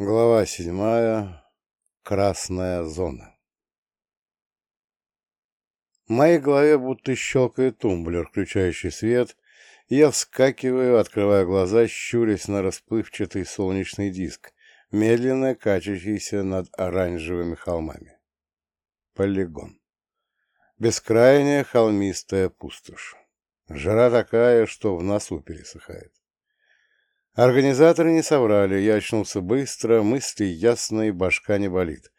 Глава седьмая. Красная зона. В моей голове будто щелкает тумблер, включающий свет, и я вскакиваю, открывая глаза, щурясь на расплывчатый солнечный диск, медленно качающийся над оранжевыми холмами. Полигон. Бескрайняя холмистая пустошь. Жара такая, что в носу пересыхает. Организаторы не соврали, я очнулся быстро, мысли ясные, башка не болит.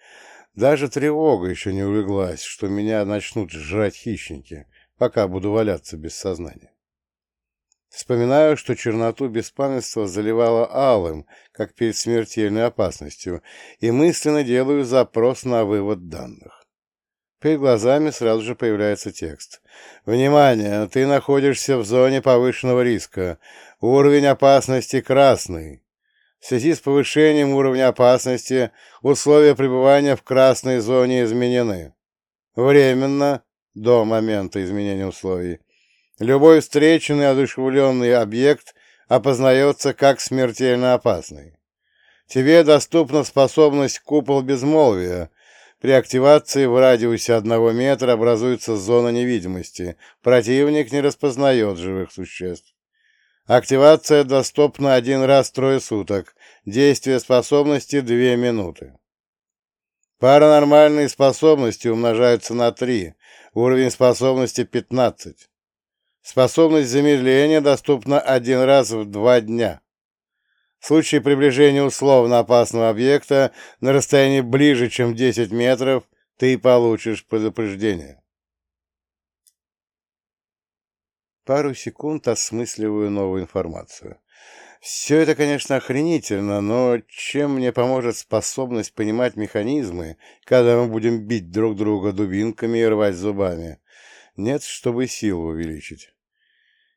Даже тревога еще не улеглась, что меня начнут жрать хищники, пока буду валяться без сознания. Вспоминаю, что черноту беспамятства заливала алым, как перед смертельной опасностью, и мысленно делаю запрос на вывод данных. Перед глазами сразу же появляется текст. «Внимание! Ты находишься в зоне повышенного риска. Уровень опасности красный. В связи с повышением уровня опасности условия пребывания в красной зоне изменены. Временно, до момента изменения условий. Любой встреченный одушевленный объект опознается как смертельно опасный. Тебе доступна способность купол безмолвия, при активации в радиусе одного метра образуется зона невидимости. Противник не распознает живых существ. Активация доступна один раз трое суток. Действие способности две минуты. Паранормальные способности умножаются на 3. Уровень способности 15. Способность замедления доступна один раз в два дня. В случае приближения условно опасного объекта на расстоянии ближе, чем 10 метров, ты получишь предупреждение. Пару секунд осмысливаю новую информацию. Все это, конечно, охренительно, но чем мне поможет способность понимать механизмы, когда мы будем бить друг друга дубинками и рвать зубами? Нет, чтобы силу увеличить.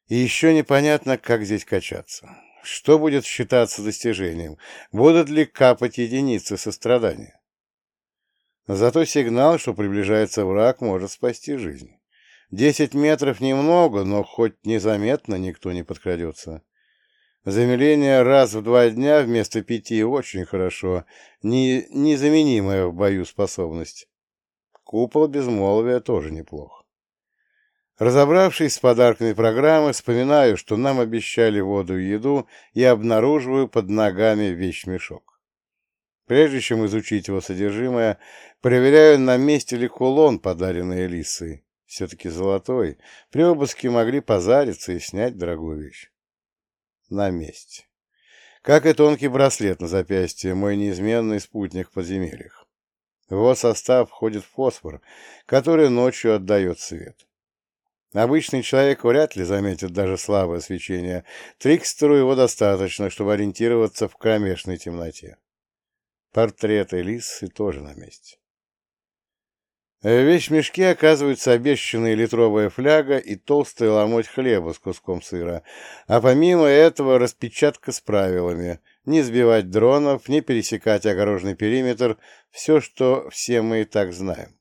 И еще непонятно, как здесь качаться. Что будет считаться достижением? Будут ли капать единицы сострадания? Зато сигнал, что приближается враг, может спасти жизнь. Десять метров немного, но хоть незаметно никто не подкрадется. Замедление раз в два дня вместо пяти очень хорошо, не, незаменимая в бою способность. Купол безмолвия тоже неплохо. Разобравшись с подарками программы, вспоминаю, что нам обещали воду и еду, и обнаруживаю под ногами вещмешок. Прежде чем изучить его содержимое, проверяю, на месте ли кулон, подаренный Элисой. Все-таки золотой. При обыске могли позариться и снять дорогую вещь. На месте. Как и тонкий браслет на запястье, мой неизменный спутник в подземельях. В его состав входит фосфор, который ночью отдает свет. Обычный человек вряд ли заметит даже слабое свечение. Трикстеру его достаточно, чтобы ориентироваться в кромешной темноте. Портрет Элисы тоже на месте. В вещмешке оказываются обещанная литровая фляга и толстый ломоть хлеба с куском сыра, а помимо этого распечатка с правилами не сбивать дронов, не пересекать огороженный периметр, все, что все мы и так знаем.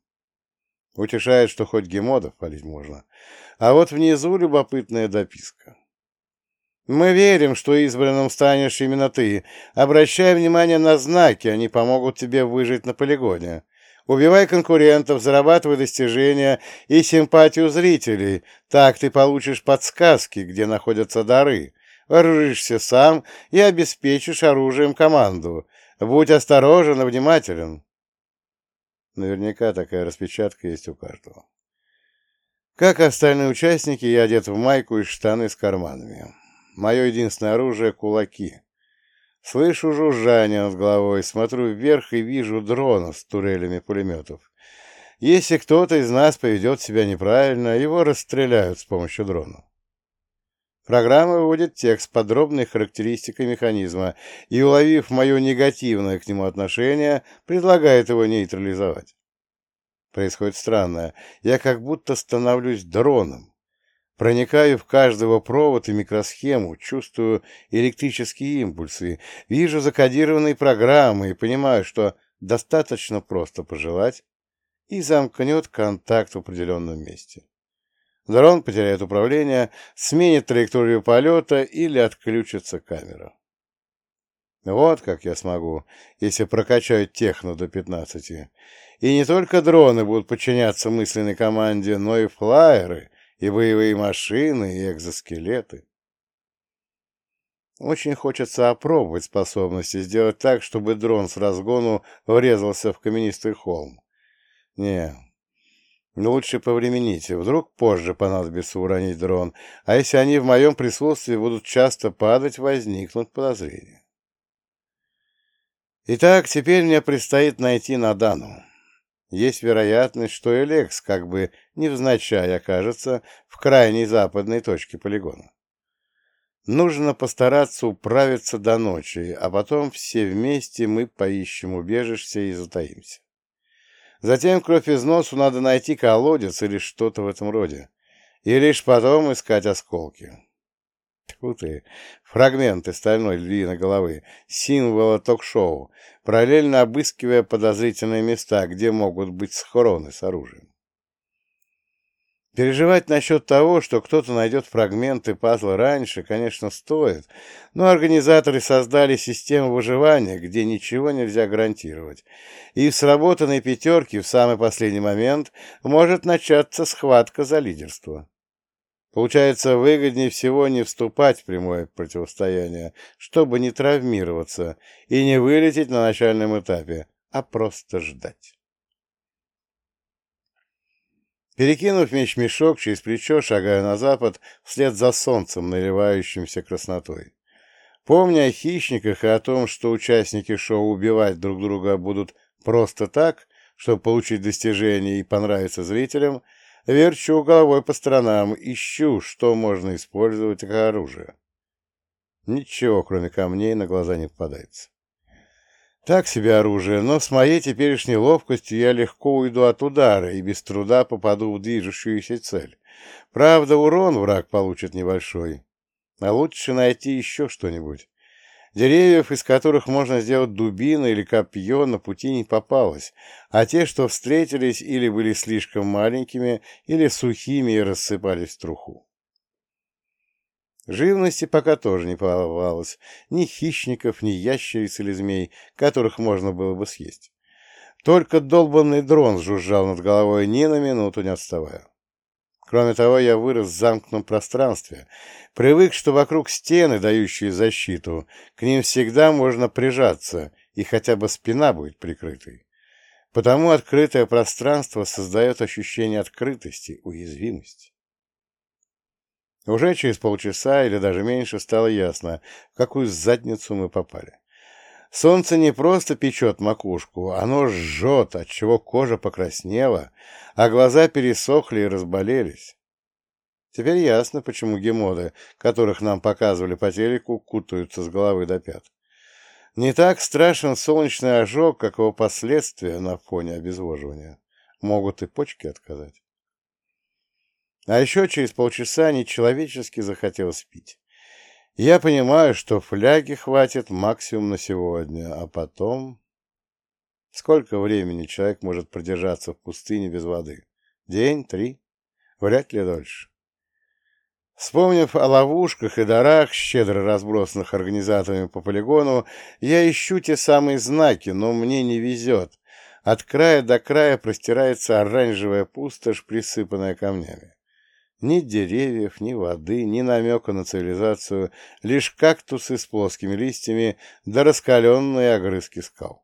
Утешает, что хоть гемодов палить можно. А вот внизу любопытная дописка. Мы верим, что избранным станешь именно ты. Обращай внимание на знаки, они помогут тебе выжить на полигоне. Убивай конкурентов, зарабатывай достижения и симпатию зрителей. Так ты получишь подсказки, где находятся дары. Вооружишься сам и обеспечишь оружием команду. Будь осторожен и внимателен. Наверняка такая распечатка есть у каждого. Как остальные участники, я одет в майку и штаны с карманами. Мое единственное оружие — кулаки. Слышу жужжание над головой, смотрю вверх и вижу дронов с турелями пулеметов. Если кто-то из нас поведет себя неправильно, его расстреляют с помощью дрона. Программа выводит текст с подробной характеристикой механизма и, уловив мое негативное к нему отношение, предлагает его нейтрализовать. Происходит странное. Я как будто становлюсь дроном. Проникаю в каждого провод и микросхему, чувствую электрические импульсы, вижу закодированные программы и понимаю, что достаточно просто пожелать, и замкнет контакт в определенном месте. Дрон потеряет управление, сменит траекторию полета или отключится камера. Вот как я смогу, если прокачаю техно до 15. И не только дроны будут подчиняться мысленной команде, но и флайеры, и боевые машины, и экзоскелеты. Очень хочется опробовать способности, сделать так, чтобы дрон с разгону врезался в каменистый холм. Не, лучше повремените, вдруг позже понадобится уронить дрон, а если они в моем присутствии будут часто падать, возникнут подозрения. Итак, теперь мне предстоит найти Надану. Есть вероятность, что Элекс как бы невзначай окажется в крайней западной точке полигона. Нужно постараться управиться до ночи, а потом все вместе мы поищем убежище и затаимся. Затем кровь из носу надо найти колодец или что-то в этом роде, и лишь потом искать осколки. Тьфу ты, фрагменты стальной львиной головы, символа ток-шоу, параллельно обыскивая подозрительные места, где могут быть схроны с оружием. Переживать насчет того, что кто-то найдет фрагменты пазла раньше, конечно, стоит, но организаторы создали систему выживания, где ничего нельзя гарантировать, и в сработанной пятерке в самый последний момент может начаться схватка за лидерство. Получается, выгоднее всего не вступать в прямое противостояние, чтобы не травмироваться и не вылететь на начальном этапе, а просто ждать. Перекинув меч-мешок через плечо, шагаю на запад, вслед за солнцем, наливающимся краснотой. Помня о хищниках и о том, что участники шоу убивать друг друга будут просто так, чтобы получить достижение и понравиться зрителям, Верчу головой по сторонам, ищу, что можно использовать как оружие. Ничего, кроме камней, на глаза не попадается. Так себе оружие, но с моей теперешней ловкостью я легко уйду от удара и без труда попаду в движущуюся цель. Правда, урон враг получит небольшой. А лучше найти еще что-нибудь. Деревьев, из которых можно сделать дубину или копье, на пути не попалось, а те, что встретились, или были слишком маленькими, или сухими и рассыпались в труху. Живности пока тоже не попалось, ни хищников, ни ящериц или змей, которых можно было бы съесть. Только долбанный дрон жужжал над головой, ни на минуту не отставая. Кроме того, я вырос в замкнутом пространстве, привык, что вокруг стены, дающие защиту, к ним всегда можно прижаться, и хотя бы спина будет прикрытой. Потому открытое пространство создает ощущение открытости, уязвимости. Уже через полчаса или даже меньше стало ясно, в какую задницу мы попали. Солнце не просто печет макушку, оно жжет, отчего кожа покраснела, а глаза пересохли и разболелись. Теперь ясно, почему гемоды, которых нам показывали по телеку, кутаются с головы до пят. Не так страшен солнечный ожог, как его последствия на фоне обезвоживания. Могут и почки отказать. А еще через полчаса нечеловечески захотелось пить. Я понимаю, что фляги хватит максимум на сегодня, а потом... Сколько времени человек может продержаться в пустыне без воды? День? Три? Вряд ли дольше. Вспомнив о ловушках и дарах, щедро разбросанных организаторами по полигону, я ищу те самые знаки, но мне не везет. От края до края простирается оранжевая пустошь, присыпанная камнями. Ни деревьев, ни воды, ни намека на цивилизацию, лишь кактусы с плоскими листьями да раскаленные огрызки скал.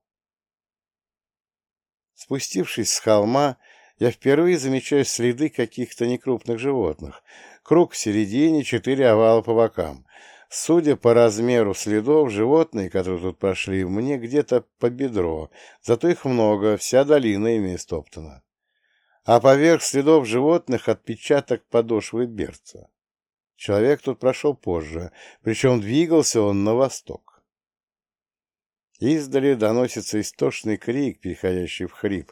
Спустившись с холма, я впервые замечаю следы каких-то некрупных животных. Круг в середине, четыре овала по бокам. Судя по размеру следов, животные, которые тут прошли, мне где-то по бедро, зато их много, вся долина ими стоптана а поверх следов животных отпечаток подошвы берца. Человек тут прошел позже, причем двигался он на восток. Издали доносится истошный крик, переходящий в хрип.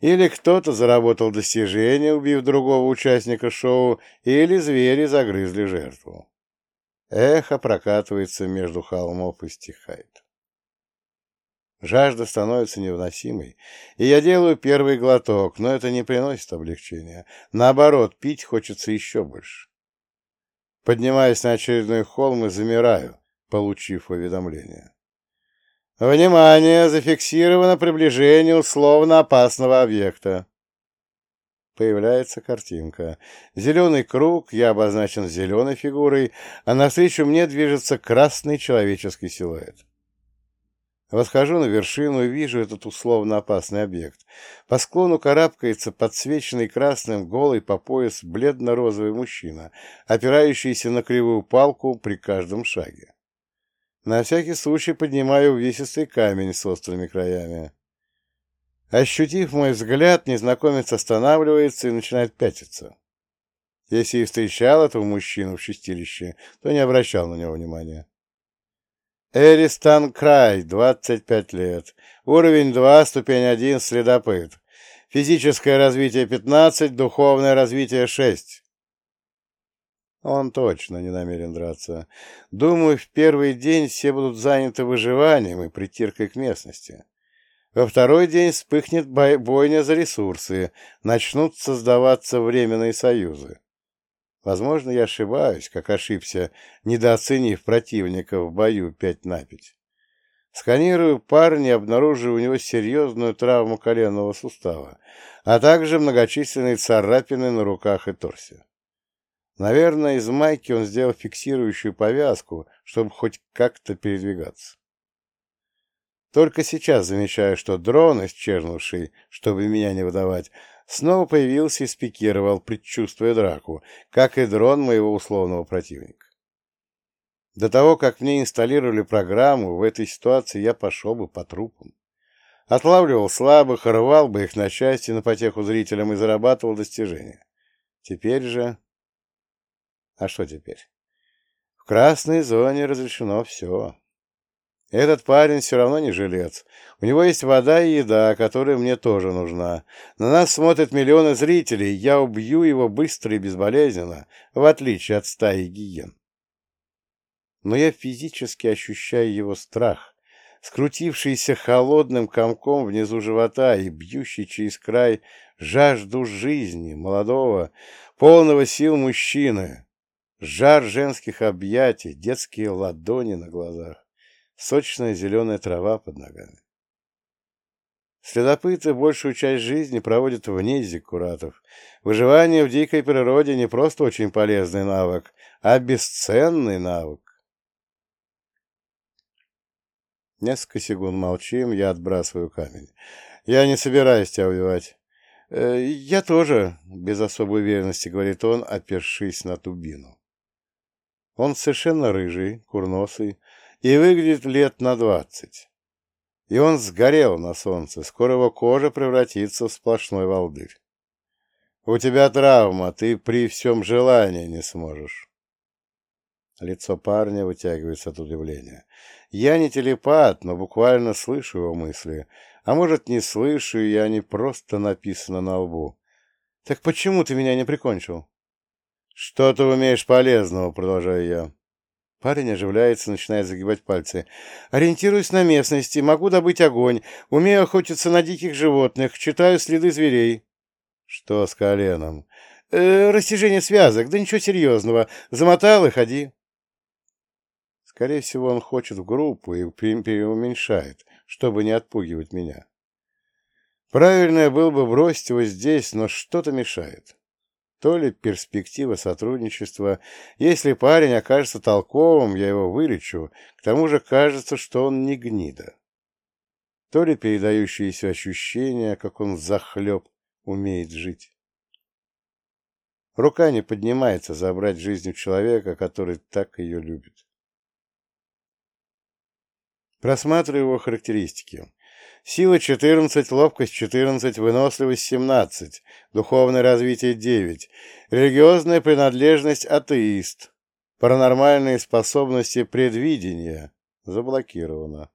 Или кто-то заработал достижение, убив другого участника шоу, или звери загрызли жертву. Эхо прокатывается между холмов и стихает. Жажда становится невыносимой, и я делаю первый глоток, но это не приносит облегчения. Наоборот, пить хочется еще больше. Поднимаясь на очередной холм и замираю, получив уведомление. Внимание! Зафиксировано приближение условно опасного объекта. Появляется картинка. Зеленый круг, я обозначен зеленой фигурой, а навстречу мне движется красный человеческий силуэт. Восхожу на вершину и вижу этот условно опасный объект. По склону карабкается подсвеченный красным голый по пояс бледно-розовый мужчина, опирающийся на кривую палку при каждом шаге. На всякий случай поднимаю увесистый камень с острыми краями. Ощутив мой взгляд, незнакомец останавливается и начинает пятиться. Если и встречал этого мужчину в чистилище, то не обращал на него внимания. Эристан Край, 25 лет. Уровень 2, ступень 1, следопыт. Физическое развитие 15, духовное развитие 6. Он точно не намерен драться. Думаю, в первый день все будут заняты выживанием и притиркой к местности. Во второй день вспыхнет бойня за ресурсы, начнут создаваться временные союзы. Возможно, я ошибаюсь, как ошибся, недооценив противника в бою пять на пять. Сканирую парня и обнаруживаю у него серьезную травму коленного сустава, а также многочисленные царапины на руках и торсе. Наверное, из майки он сделал фиксирующую повязку, чтобы хоть как-то передвигаться. Только сейчас замечаю, что дрон, исчезнувший, чтобы меня не выдавать, снова появился и спикировал, предчувствуя драку, как и дрон моего условного противника. До того, как мне инсталлировали программу, в этой ситуации я пошел бы по трупам. Отлавливал слабых, рвал бы их на части на потеху зрителям и зарабатывал достижения. Теперь же... А что теперь? В красной зоне разрешено все. Этот парень все равно не жилец. У него есть вода и еда, которая мне тоже нужна. На нас смотрят миллионы зрителей, я убью его быстро и безболезненно, в отличие от стаи гиен. Но я физически ощущаю его страх, скрутившийся холодным комком внизу живота и бьющий через край жажду жизни молодого, полного сил мужчины, жар женских объятий, детские ладони на глазах сочная зеленая трава под ногами. Следопыты большую часть жизни проводят вне зиккуратов. Выживание в дикой природе не просто очень полезный навык, а бесценный навык. Несколько секунд молчим, я отбрасываю камень. Я не собираюсь тебя убивать. «Э, «Я тоже», — без особой уверенности говорит он, опершись на тубину. Он совершенно рыжий, курносый, и выглядит лет на двадцать. И он сгорел на солнце, скоро его кожа превратится в сплошной волдырь. У тебя травма, ты при всем желании не сможешь. Лицо парня вытягивается от удивления. Я не телепат, но буквально слышу его мысли. А может, не слышу, и они просто написаны на лбу. Так почему ты меня не прикончил? Что ты умеешь полезного, продолжаю я. Парень оживляется, начинает загибать пальцы. «Ориентируюсь на местности, могу добыть огонь, умею охотиться на диких животных, читаю следы зверей». «Что с коленом?» э, «Растяжение связок, да ничего серьезного. Замотал и ходи». Скорее всего, он хочет в группу и переуменьшает, чтобы не отпугивать меня. Правильное было бы бросить его здесь, но что-то мешает то ли перспектива сотрудничества. Если парень окажется толковым, я его вылечу, к тому же кажется, что он не гнида. То ли передающиеся ощущения, как он захлеб умеет жить. Рука не поднимается забрать жизнь у человека, который так ее любит. Просматриваю его характеристики. Сила 14, ловкость 14, выносливость 17, духовное развитие 9, религиозная принадлежность атеист, паранормальные способности предвидения заблокировано.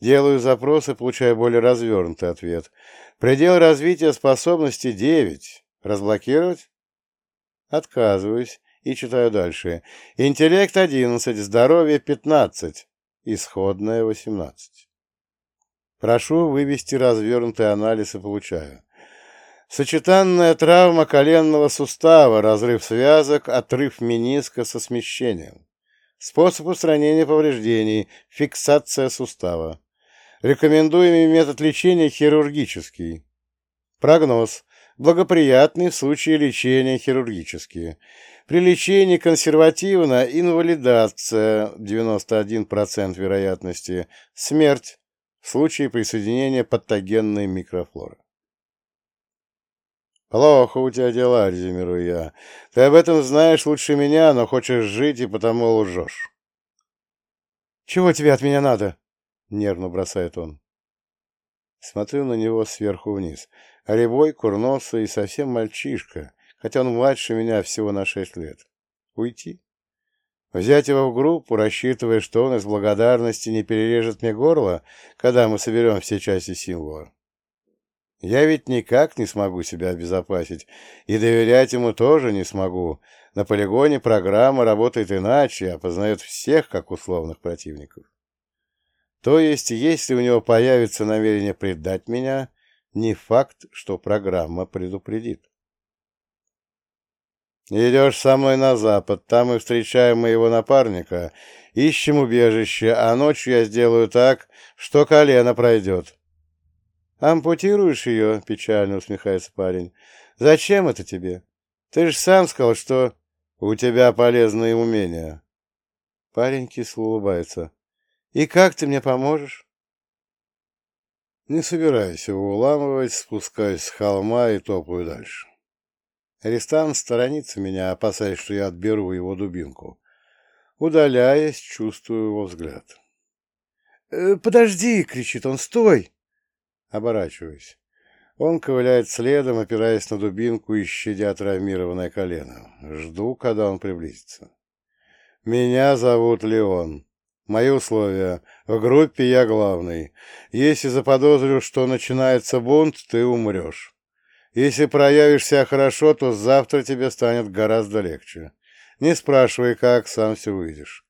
Делаю запрос и получаю более развернутый ответ. Предел развития способности 9. Разблокировать? Отказываюсь и читаю дальше. Интеллект 11, здоровье 15, исходное 18. Прошу вывести развернутый анализ и получаю. Сочетанная травма коленного сустава, разрыв связок, отрыв мениска со смещением. Способ устранения повреждений – фиксация сустава. Рекомендуемый метод лечения хирургический. Прогноз. Благоприятный в случае лечения хирургически. При лечении консервативно инвалидация 91% вероятности. Смерть в случае присоединения патогенной микрофлоры. «Плохо у тебя дела», — резюмирую я. «Ты об этом знаешь лучше меня, но хочешь жить и потому лжешь». «Чего тебе от меня надо?» — нервно бросает он. Смотрю на него сверху вниз. Рябой, курносый и совсем мальчишка, хотя он младше меня всего на шесть лет. Уйти? Взять его в группу, рассчитывая, что он из благодарности не перережет мне горло, когда мы соберем все части символа. Я ведь никак не смогу себя обезопасить, и доверять ему тоже не смогу. На полигоне программа работает иначе, опознает всех как условных противников. То есть, если у него появится намерение предать меня, не факт, что программа предупредит. Идешь со мной на запад, там мы встречаем моего напарника, ищем убежище, а ночью я сделаю так, что колено пройдет. «Ампутируешь ее?» — печально усмехается парень. «Зачем это тебе? Ты же сам сказал, что у тебя полезные умения». Парень кисло улыбается. «И как ты мне поможешь?» Не собираюсь его уламывать, спускаюсь с холма и топаю дальше. Арестант сторонится меня, опасаясь, что я отберу его дубинку. Удаляясь, чувствую его взгляд. «Э, «Подожди!» — кричит он. «Стой!» Оборачиваюсь. Он ковыляет следом, опираясь на дубинку и щадя травмированное колено. Жду, когда он приблизится. «Меня зовут Леон. Мои условия. В группе я главный. Если заподозрю, что начинается бунт, ты умрешь. Если проявишь себя хорошо, то завтра тебе станет гораздо легче. Не спрашивай, как, сам все увидишь.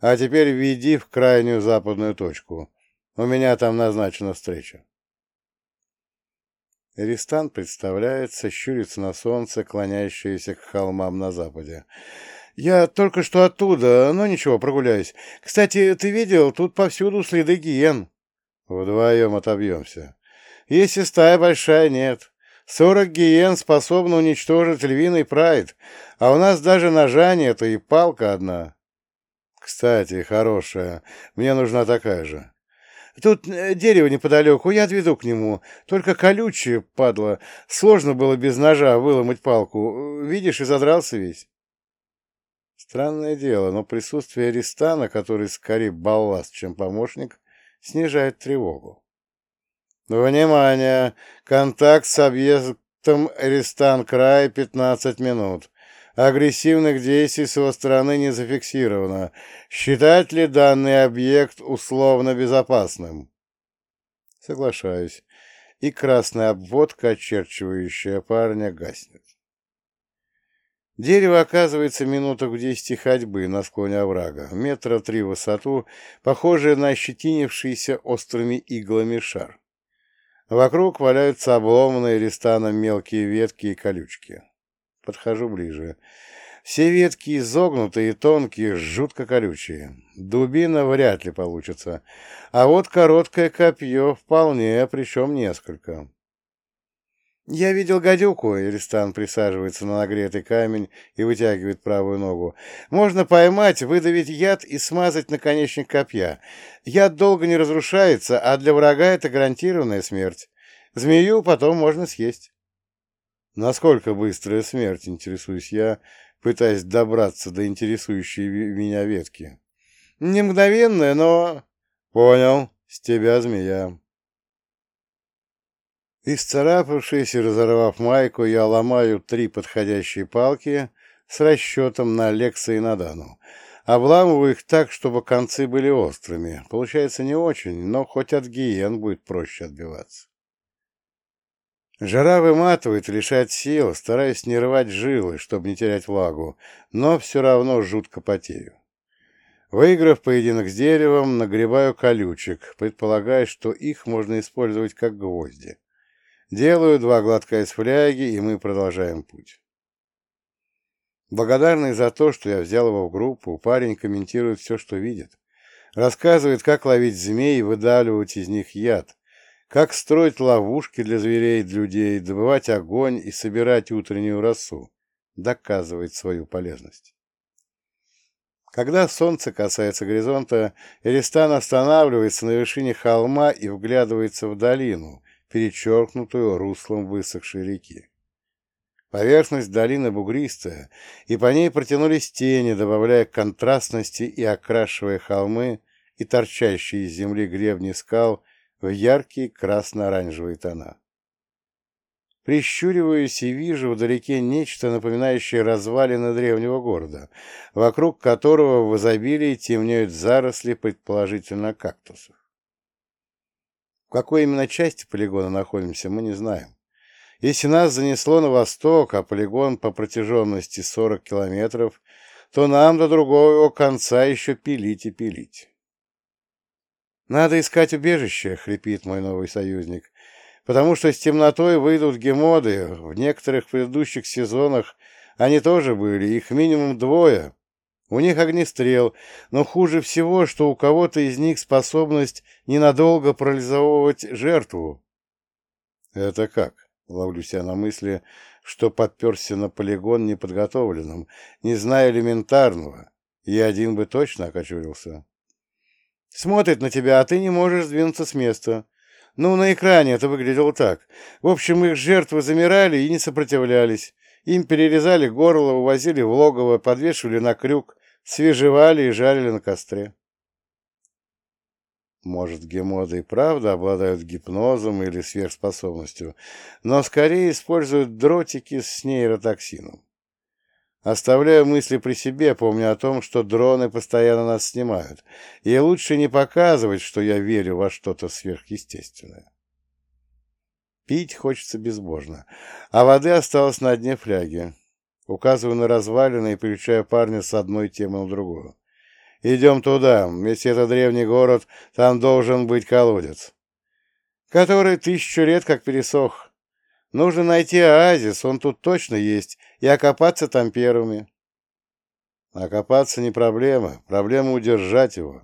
А теперь веди в крайнюю западную точку. У меня там назначена встреча. Эристан представляется, щурится на солнце, клоняющееся к холмам на западе. «Я только что оттуда, но ничего, прогуляюсь. Кстати, ты видел, тут повсюду следы гиен». «Вдвоем отобьемся. Если стая большая, нет. Сорок гиен способны уничтожить львиный прайд, а у нас даже ножа нет и палка одна». «Кстати, хорошая. Мне нужна такая же». Тут э, дерево неподалеку, я отведу к нему. Только колючее, падла. Сложно было без ножа выломать палку. Видишь, и задрался весь. Странное дело, но присутствие Аристана, который скорее балласт, чем помощник, снижает тревогу. Внимание! Контакт с объектом Аристан край 15 минут. Агрессивных действий с его стороны не зафиксировано. Считать ли данный объект условно безопасным? Соглашаюсь. И красная обводка, очерчивающая парня, гаснет. Дерево оказывается минуток в десяти ходьбы на склоне оврага, метра три в высоту, похожее на ощетинившийся острыми иглами шар. Вокруг валяются обломанные листаном мелкие ветки и колючки. Подхожу ближе. Все ветки изогнутые, тонкие, жутко колючие. Дубина вряд ли получится. А вот короткое копье вполне, причем несколько. «Я видел гадюку», — Эристан присаживается на нагретый камень и вытягивает правую ногу. «Можно поймать, выдавить яд и смазать наконечник копья. Яд долго не разрушается, а для врага это гарантированная смерть. Змею потом можно съесть». Насколько быстрая смерть, интересуюсь я, пытаясь добраться до интересующей меня ветки. Не мгновенная, но... Понял, с тебя змея. Исцарапавшись и разорвав майку, я ломаю три подходящие палки с расчетом на Лекса и Надану. Обламываю их так, чтобы концы были острыми. Получается не очень, но хоть от гиен будет проще отбиваться. Жара выматывает, лишает сил, стараясь не рвать жилы, чтобы не терять влагу, но все равно жутко потею. Выиграв поединок с деревом, нагребаю колючек, предполагая, что их можно использовать как гвозди. Делаю два глотка из фляги, и мы продолжаем путь. Благодарный за то, что я взял его в группу, парень комментирует все, что видит. Рассказывает, как ловить змей и выдавливать из них яд, как строить ловушки для зверей и людей, добывать огонь и собирать утреннюю росу. Доказывает свою полезность. Когда солнце касается горизонта, Эристан останавливается на вершине холма и вглядывается в долину, перечеркнутую руслом высохшей реки. Поверхность долины бугристая, и по ней протянулись тени, добавляя контрастности и окрашивая холмы и торчащие из земли гребни скал в яркие красно-оранжевые тона. Прищуриваюсь и вижу вдалеке нечто, напоминающее развалины древнего города, вокруг которого в изобилии темнеют заросли, предположительно, кактусов. В какой именно части полигона находимся, мы не знаем. Если нас занесло на восток, а полигон по протяженности 40 километров, то нам до другого его конца еще пилить и пилить. «Надо искать убежище», — хрипит мой новый союзник потому что с темнотой выйдут гемоды. В некоторых предыдущих сезонах они тоже были, их минимум двое. У них огнестрел, но хуже всего, что у кого-то из них способность ненадолго парализовывать жертву. Это как? Ловлю себя на мысли, что подперся на полигон неподготовленным, не зная элементарного. Я один бы точно окочурился. Смотрит на тебя, а ты не можешь сдвинуться с места. Ну, на экране это выглядело так. В общем, их жертвы замирали и не сопротивлялись. Им перерезали горло, увозили в логово, подвешивали на крюк, свежевали и жарили на костре. Может, гемоды и правда обладают гипнозом или сверхспособностью, но скорее используют дротики с нейротоксином. Оставляю мысли при себе, помня о том, что дроны постоянно нас снимают, и лучше не показывать, что я верю во что-то сверхъестественное. Пить хочется безбожно, а воды осталось на дне фляги. Указываю на развалины и переключаю парня с одной темы на другую. «Идем туда. Если это древний город, там должен быть колодец, который тысячу лет как пересох. Нужно найти оазис, он тут точно есть, и окопаться там первыми. Окопаться не проблема, проблема удержать его.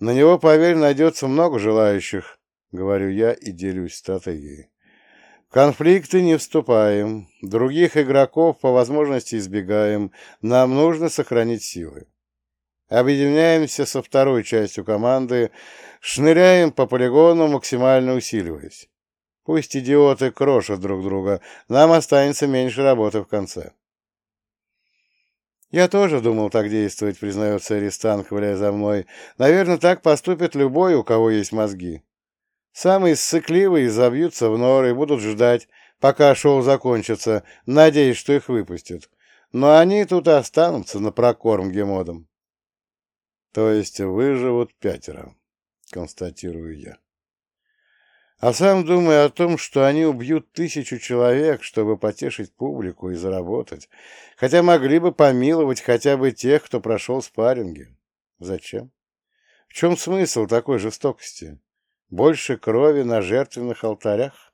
На него, поверь, найдется много желающих, говорю я и делюсь стратегией. Конфликты не вступаем, других игроков по возможности избегаем, нам нужно сохранить силы. Объединяемся со второй частью команды, шныряем по полигону, максимально усиливаясь. Пусть идиоты крошат друг друга, нам останется меньше работы в конце. «Я тоже думал так действовать», — признается Аристан, ковыляя за мной. «Наверное, так поступит любой, у кого есть мозги. Самые ссыкливые забьются в норы и будут ждать, пока шоу закончится, надеясь, что их выпустят. Но они тут останутся на прокорм гемодом». «То есть выживут пятеро», — констатирую я а сам думаю о том, что они убьют тысячу человек, чтобы потешить публику и заработать, хотя могли бы помиловать хотя бы тех, кто прошел спарринги. Зачем? В чем смысл такой жестокости? Больше крови на жертвенных алтарях?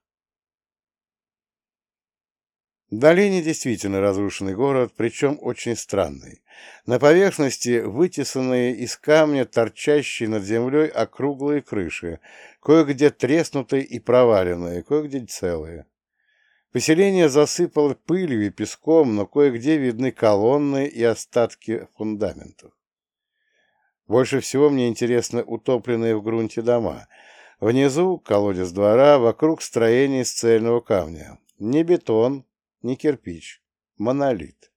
Долине действительно разрушенный город, причем очень странный. На поверхности вытесанные из камня торчащие над землей округлые крыши, кое-где треснутые и проваленные, кое-где целые. Поселение засыпало пылью и песком, но кое-где видны колонны и остатки фундаментов. Больше всего мне интересны утопленные в грунте дома. Внизу колодец двора, вокруг строения из цельного камня. Не бетон, не кирпич, монолит.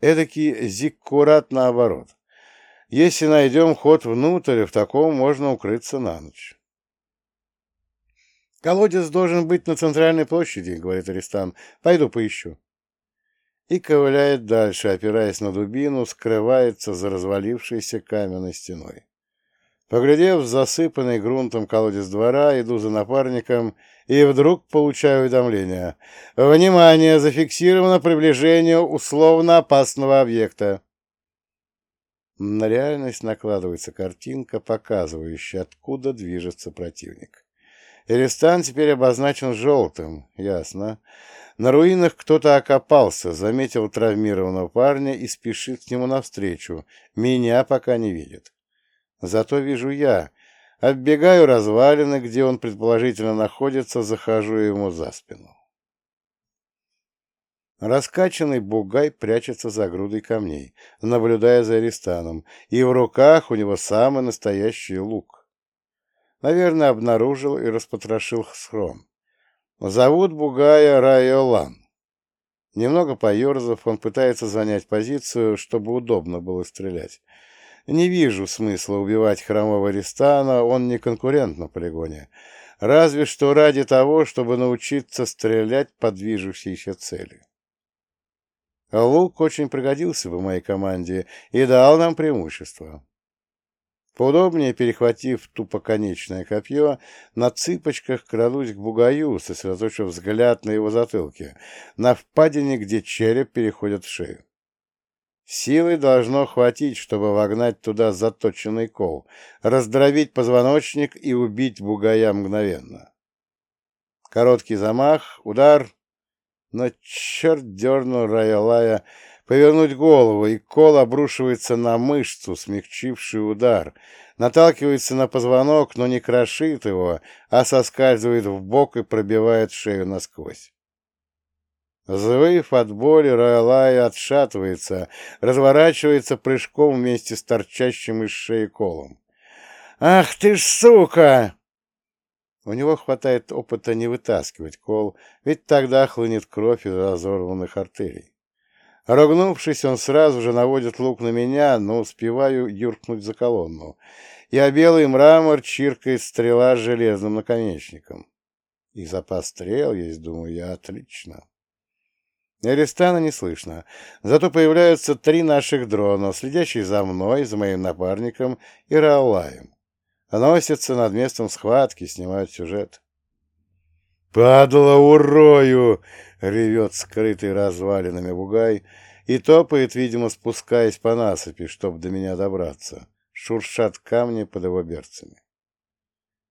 Эдакий зиккурат наоборот. Если найдем ход внутрь, в таком можно укрыться на ночь. «Колодец должен быть на центральной площади», — говорит Аристан. «Пойду поищу». И ковыляет дальше, опираясь на дубину, скрывается за развалившейся каменной стеной. Поглядев в засыпанный грунтом колодец двора, иду за напарником и вдруг получаю уведомление. «Внимание! Зафиксировано приближение условно опасного объекта!» На реальность накладывается картинка, показывающая, откуда движется противник. Эристан теперь обозначен желтым, ясно. На руинах кто-то окопался, заметил травмированного парня и спешит к нему навстречу. Меня пока не видит. Зато вижу я. Оббегаю развалины, где он предположительно находится, захожу ему за спину. Раскачанный бугай прячется за грудой камней, наблюдая за Аристаном, и в руках у него самый настоящий лук. Наверное, обнаружил и распотрошил схрон. Зовут бугая Райолан. Немного поерзав, он пытается занять позицию, чтобы удобно было стрелять. Не вижу смысла убивать хромого Аристана, он не конкурент на полигоне. Разве что ради того, чтобы научиться стрелять по движущейся цели. Лук очень пригодился бы моей команде и дал нам преимущество. Поудобнее перехватив тупоконечное копье, на цыпочках крадусь к бугаю, сосредоточив взгляд на его затылке, на впадине, где череп переходит в шею. Силы должно хватить, чтобы вогнать туда заточенный кол, раздробить позвоночник и убить бугая мгновенно. Короткий замах, удар, но черт дернул Райолая повернуть голову, и кол обрушивается на мышцу, смягчивший удар, наталкивается на позвонок, но не крошит его, а соскальзывает в бок и пробивает шею насквозь. Завыв от боли, Райолая отшатывается, разворачивается прыжком вместе с торчащим из шеи колом. «Ах ты ж сука!» У него хватает опыта не вытаскивать кол, ведь тогда хлынет кровь из разорванных артерий. Рогнувшись, он сразу же наводит лук на меня, но успеваю юркнуть за колонну. Я белый мрамор чиркает стрела с железным наконечником. И запас стрел есть, думаю я, отлично. Эристана не слышно, зато появляются три наших дрона, следящие за мной, за моим напарником и Раулаем. Носятся над местом схватки, снимают сюжет. «Падла урою!» — ревет скрытый развалинами бугай и топает, видимо, спускаясь по насыпи, чтобы до меня добраться. Шуршат камни под его берцами.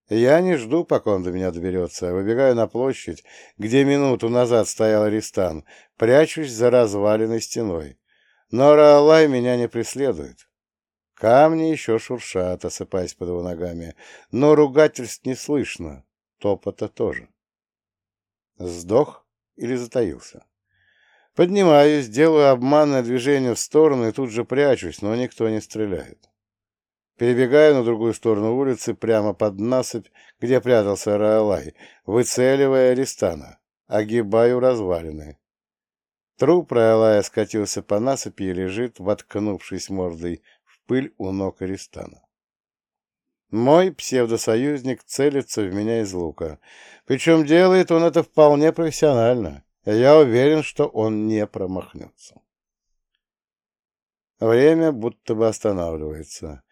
Я не жду, пока он до меня доберется, выбегаю на площадь, где минуту назад стоял Аристан, прячусь за разваленной стеной. Но Раалай меня не преследует. Камни еще шуршат, осыпаясь под его ногами, но ругательств не слышно, топота тоже. Сдох или затаился? Поднимаюсь, делаю обманное движение в сторону и тут же прячусь, но никто не стреляет. Перебегаю на другую сторону улицы, прямо под насыпь, где прятался Раалай, выцеливая Аристана. Огибаю развалины. Труп Раалая скатился по насыпи и лежит, воткнувшись мордой пыль у ног Аристана. Мой псевдосоюзник целится в меня из лука. Причем делает он это вполне профессионально. Я уверен, что он не промахнется. Время будто бы останавливается.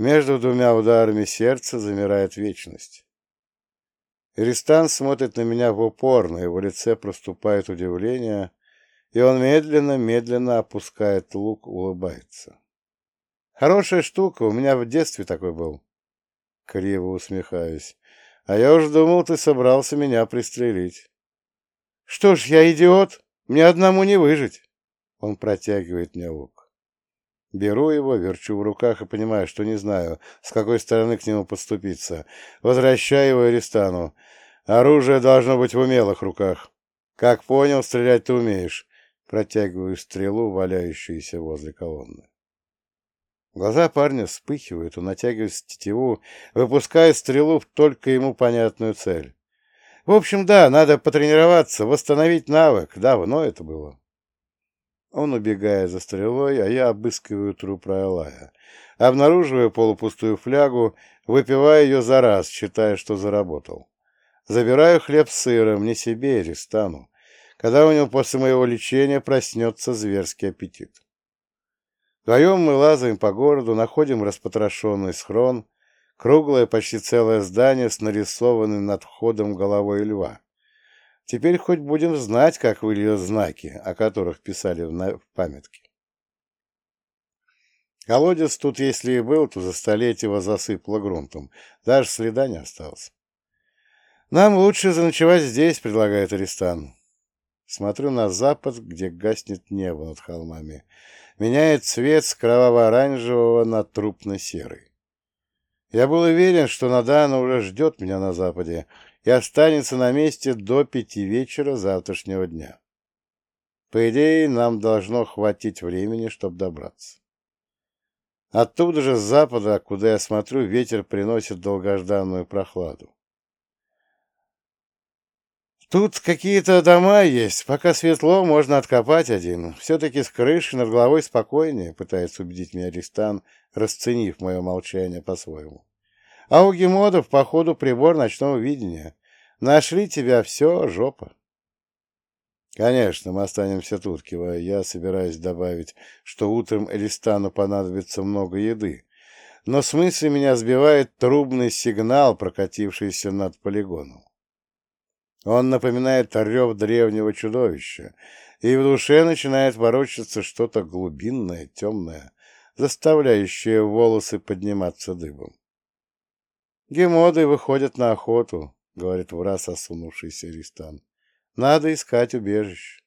Между двумя ударами сердца замирает вечность. Иристан смотрит на меня в упор, на его лице проступает удивление, и он медленно-медленно опускает лук, улыбается. Хорошая штука, у меня в детстве такой был. Криво усмехаюсь. А я уж думал, ты собрался меня пристрелить. Что ж, я идиот, мне одному не выжить. Он протягивает мне лук. Беру его, верчу в руках и понимаю, что не знаю, с какой стороны к нему подступиться. Возвращаю его Аристану. Оружие должно быть в умелых руках. Как понял, стрелять ты умеешь. Протягиваю стрелу, валяющуюся возле колонны. Глаза парня вспыхивают, он натягивает тетиву, выпускает стрелу в только ему понятную цель. В общем, да, надо потренироваться, восстановить навык. Давно это было. Он убегает за стрелой, а я обыскиваю труп Райлая. Обнаруживаю полупустую флягу, выпиваю ее за раз, считая, что заработал. Забираю хлеб с сыром, не себе, Ристану, когда у него после моего лечения проснется зверский аппетит. Вдвоем мы лазаем по городу, находим распотрошенный схрон, круглое, почти целое здание с нарисованным над входом головой льва. Теперь хоть будем знать, как выглядят знаки, о которых писали в, памятке. Колодец тут, если и был, то за столетие его засыпало грунтом. Даже следа не осталось. «Нам лучше заночевать здесь», — предлагает Аристан. Смотрю на запад, где гаснет небо над холмами меняет цвет с кроваво-оранжевого на трупно-серый. Я был уверен, что Надана уже ждет меня на западе и останется на месте до пяти вечера завтрашнего дня. По идее, нам должно хватить времени, чтобы добраться. Оттуда же, с запада, куда я смотрю, ветер приносит долгожданную прохладу. Тут какие-то дома есть. Пока светло, можно откопать один. Все-таки с крыши над головой спокойнее, пытается убедить меня Аристан, расценив мое молчание по-своему. А у гемодов, походу, прибор ночного видения. Нашли тебя, все, жопа. Конечно, мы останемся тут, кивая. Я собираюсь добавить, что утром Элистану понадобится много еды. Но с мысли меня сбивает трубный сигнал, прокатившийся над полигоном. Он напоминает рев древнего чудовища, и в душе начинает ворочаться что-то глубинное, темное, заставляющее волосы подниматься дыбом. «Гемоды выходят на охоту», — говорит в раз осунувшийся Ристан. «Надо искать убежище».